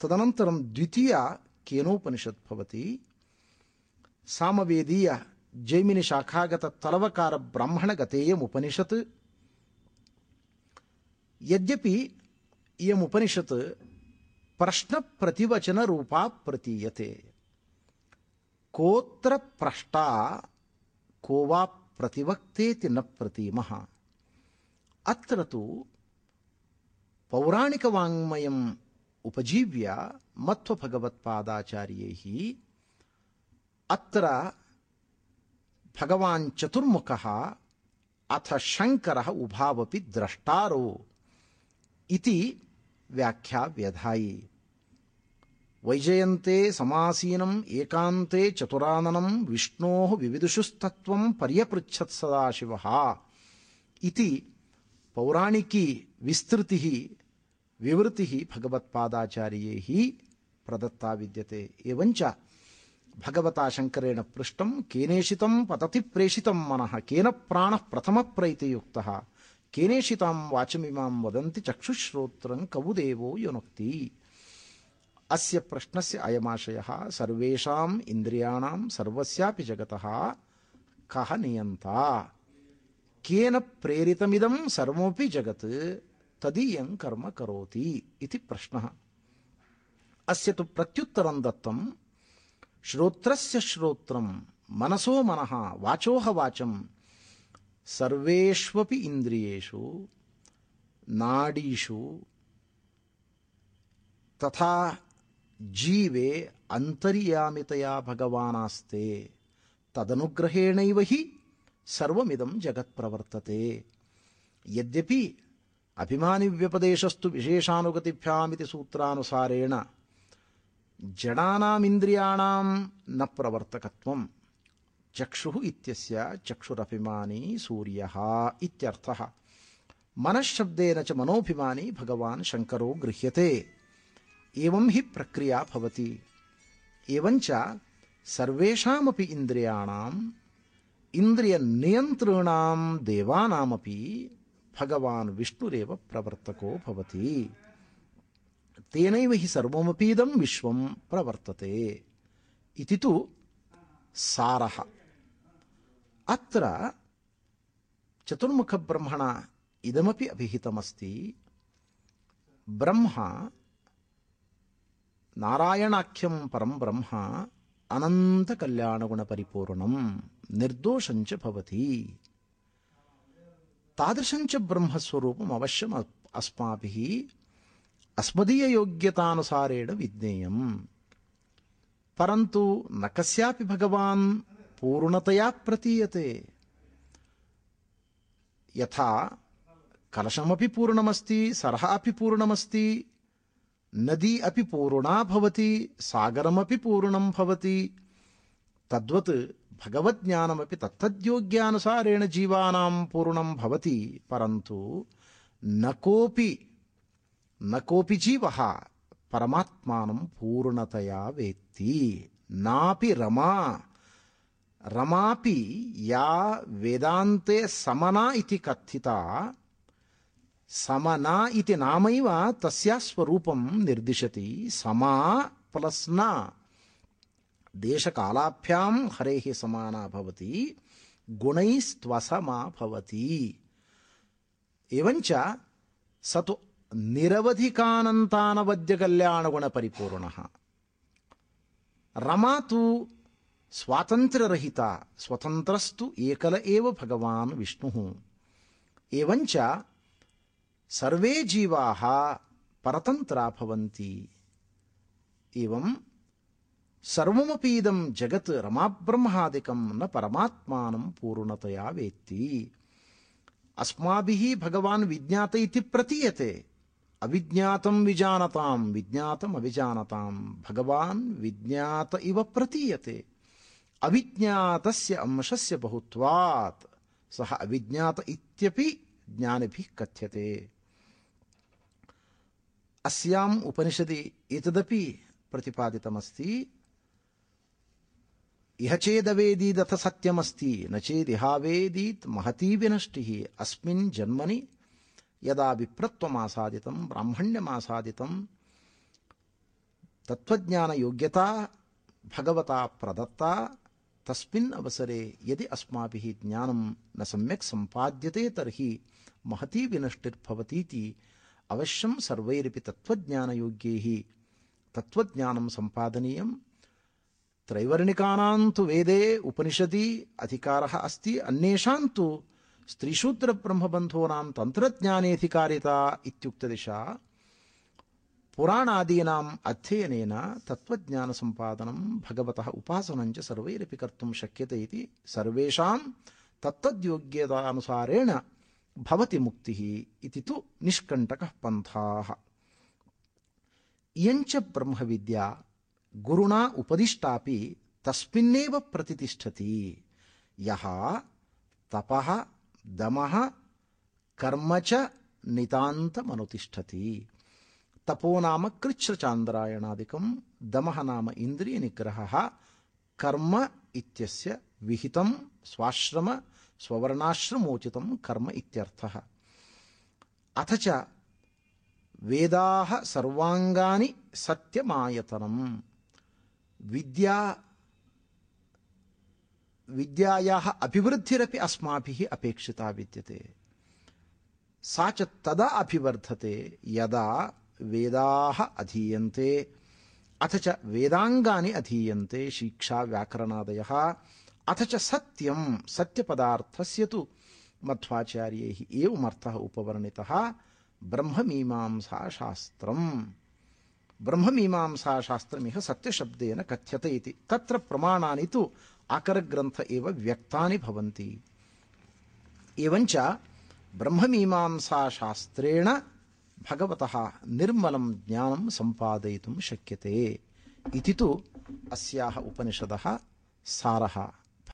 तदनन्तरं द्वितीया केनोपनिषत् भवति। सामवेदीय जैमिनि शाखागत तलवकार ब्राह्मणगतेयम् उपनिषत्। यद्यपि इयम् उपनिषत् प्रश्नप्रतिवचनरूपा प्रतीयते। कोत्र प्रष्टा को वा प्रतिवक्तेति न प्रतीमः। अत्र तु पौराणिकवाङ्मयम् उपजीव्य मध्वभगवत्पादाचार्यैः अत्र भगवान् चतुर्मुखः अथ शङ्करः उभावपि द्रष्टारो इति व्याख्या व्यधायि। वैजयन्ते समासीनम् एकान्ते चतुराननं विष्णोः विविदुषुस्तत्त्वं पर्यपृच्छत् सदाशिवः इति पौराणिकी विस्तृतिः వివృతి భగవత్పాదాచార్యై ప్రదత్తా విద్యతే ఏవంచ భగవతా శంకరేణ పృష్టం కేనేషితం పతతి ప్రేషితం మన కేన ప్రాణ ప్రథమ ప్రైతయుక్త కేనేషితాం వాచమిమాం వదంతి చక్షుశ్రోత్రం కవుదేవో యునక్తి. అస్య ప్రశ్నస్య అయమాశయ సర్వేషాం ఇంద్రియాణం సర్వస్యాపి జగత కహ నియంత. కేన ప్రేరితమిదం సర్వోపి జగత్ तदीयं कर्म करोति इति प्रश्नः। अस्य तु प्रत्युत्तरं दत्तं, श्रोत्रस्य श्रोत्रं, मनसो मनः, वाचोह वाचं, सर्वेष्वपि इन्द्रियेषु, नाडीषु, तथा जीवे अन्तर्यामितया भगवानास्ते, तदनुग्रहेणैव हि सर्वमिदं जगत् यद्यपि अभिमानिव्यपदेशस्तु विशेषानुगतिभ्यामिति सूत्रानुसारेण जडानामिन्द्रियाणां न प्रवर्तकत्वं चक्षुः इत्यस्य चक्षुरभिमानी सूर्यः इत्यर्थः। मनःशब्देन च मनोभिमानी भगवान् शङ्करो गृह्यते। एवं हि प्रक्रिया भवति। एवञ्च सर्वेषामपि इन्द्रियाणाम् इन्द्रियनियन्तॄणां देवानामपि భగవాన్ విష్ణురేవ ప్రవర్తకో భవతి. తేనైవ హి సర్వమపీదం విశ్వం ప్రవర్తతే. ఇది తు సార. అత్ర చతుర్ముఖ బ్రహ్మణ ఇదమపి అభిహితమస్తి. బ్రహ్మ నారాయణాఖ్యం పరం బ్రహ్మ అనంత అనంతకల్యాణగుణపరిపూర్ణం నిర్దోషంచ భవతి. भवति तादृशञ्च ब्रह्मस्वरूपम् अवश्यम् अस्माभिः अस्मदीययोग्यतानुसारेण विज्ञेयम्। परन्तु न कस्यापि भगवान् पूर्णतया प्रतीयते। यथा कलशमपि पूर्णमस्ति सरः अपि पूर्णमस्ति नदी अपि पूर्णा भवति सागरमपि पूर्णं भवति तद्वत् भगवज्ञानमपि तत्तद्योग्यानुसारेण जीवानां पूर्णं भवति, परन्तु न कोऽपि न कोऽपि जीवः परमात्मानं पूर्णतया वेत्ति। नापि रमा, रमापि या वेदान्ते समना इति कथिता, समना इति नामैव तस्या स्वरूपं निर्दिशति। समा प्लस् न। देशकालाभ्यां हरेः समाना भवति, गुणैस्त्वसमा भवति। एवञ्च स तु निरवधिकानन्तानवद्यकल्याणगुणपरिपूर्णः। रमा तु स्वातन्त्र्यरहिता, स्वतन्त्रस्तु एकल एव भगवान् विष्णुः। एवञ्च सर्वे जीवाः परतन्त्रा भवन्ति। एवं सर्वमपि इदं जगत् रमाब्रह्मादिकं न परमात्मानं पूर्णतया वेत्ति अस्माभिः भगवान् विज्ञात इति प्रतीयते अविज्ञातं विजानतां विज्ञातम् अविजानतां भगवान् विज्ञात इव प्रतीयते अविज्ञातस्य अंशस्य बहुत्वात् सः अविज्ञात इत्यपि ज्ञानिभिः कथ्यते अस्याम् उपनिषदि एतदपि प्रतिपादितमस्ति इह चेदवेदीदथ सत्यमस्ति। न चेदिहावेदीत् महती विनष्टिः। अस्मिन् जन्मनि यदा विप्रत्वमासादितं ब्राह्मण्यमासादितं तत्त्वज्ञानयोग्यता भगवता प्रदत्ता तस्मिन् अवसरे यदि अस्माभिः ज्ञानं न सम्यक् सम्पाद्यते तर्हि महती विनष्टिर्भवतीति अवश्यं सर्वैरपि तत्त्वज्ञानयोग्यैः। तत्त्वज्ञानं త్రైవర్ణికానాంతు వేదే ఉపనిషది అధికార అస్తి అన్యేషాం తు స్త్రీశూద్ర బ్రహ్మబంధూనాం తంత్రజ్ఞానేధికారిత ఇత్యుక్త దిశ పురాణాదీనాం అధ్యయనైన తత్వజ్ఞాన సంపాదనం భగవత ఉపాసనం సర్వైరపి కర్తుం శక్యత ఇది సర్వేషాం తత్వద్యోగ్యతానుసారేణ భవతి ముక్తి ఇది నిష్కంటక పంథా ఇయంచ బ్రహ్మ విద్యా गुरुणा उपदिष्टापि तस्मिन्नेव प्रतितिष्ठति यः तपः, दमः, कर्म च तपो नाम कृच्छ्रचान्द्रायणादिकं, दमः नाम इन्द्रियनिग्रहः, कर्म इत्यस्य विहितं, स्वाश्रम, स्ववर्णाश्रमोचितं कर्म इत्यर्थः। अथ च वेदाः सर्वाङ्गानि सत्यमायतनं विद्या, विद्यायाः अभिवृद्धिरपि अस्माभिः अपेक्षिता विद्यते। सा च तदा अभिवर्धते यदा वेदाः अधीयन्ते। अथ च वेदाङ्गानि अधीयन्ते शिक्षा व्याकरणादयः अथ च सत्यं, सत्यपदार्थस्य तु मध्वाचार्यैः एवमर्थः उपवर्णितः। ब्रह्ममीमांसाशास्त्रम् ಬ್ರಹ್ಮಮೀಮಾಂಸಾಶಾಸ್ತ್ರಮಿಹ ಸತ್ಯಶಬ್ದೇನ ಕಥ್ಯತೆ ಇತಿ ತತ್ರ ಪ್ರಮಾಣಾನಿ ತು ಆಕರಗ್ರಂಥ ಇವ ವ್ಯಕ್ತಾನಿ ಭವಂತಿ ಏವಂಚ ಬ್ರಹ್ಮಮೀಮಾಂಸಾಶಾಸ್ತ್ರೇಣ ಭಗವತಃ ನಿರ್ಮಲಂ ಜ್ಞಾನಂ ಸಂಪಾದಯಿತು ಶಕ್ಯತೆ ಇತಿ ತು ಅಸ್ಯಾಹ ಉಪನಿಷದಃ ಸಾರಃ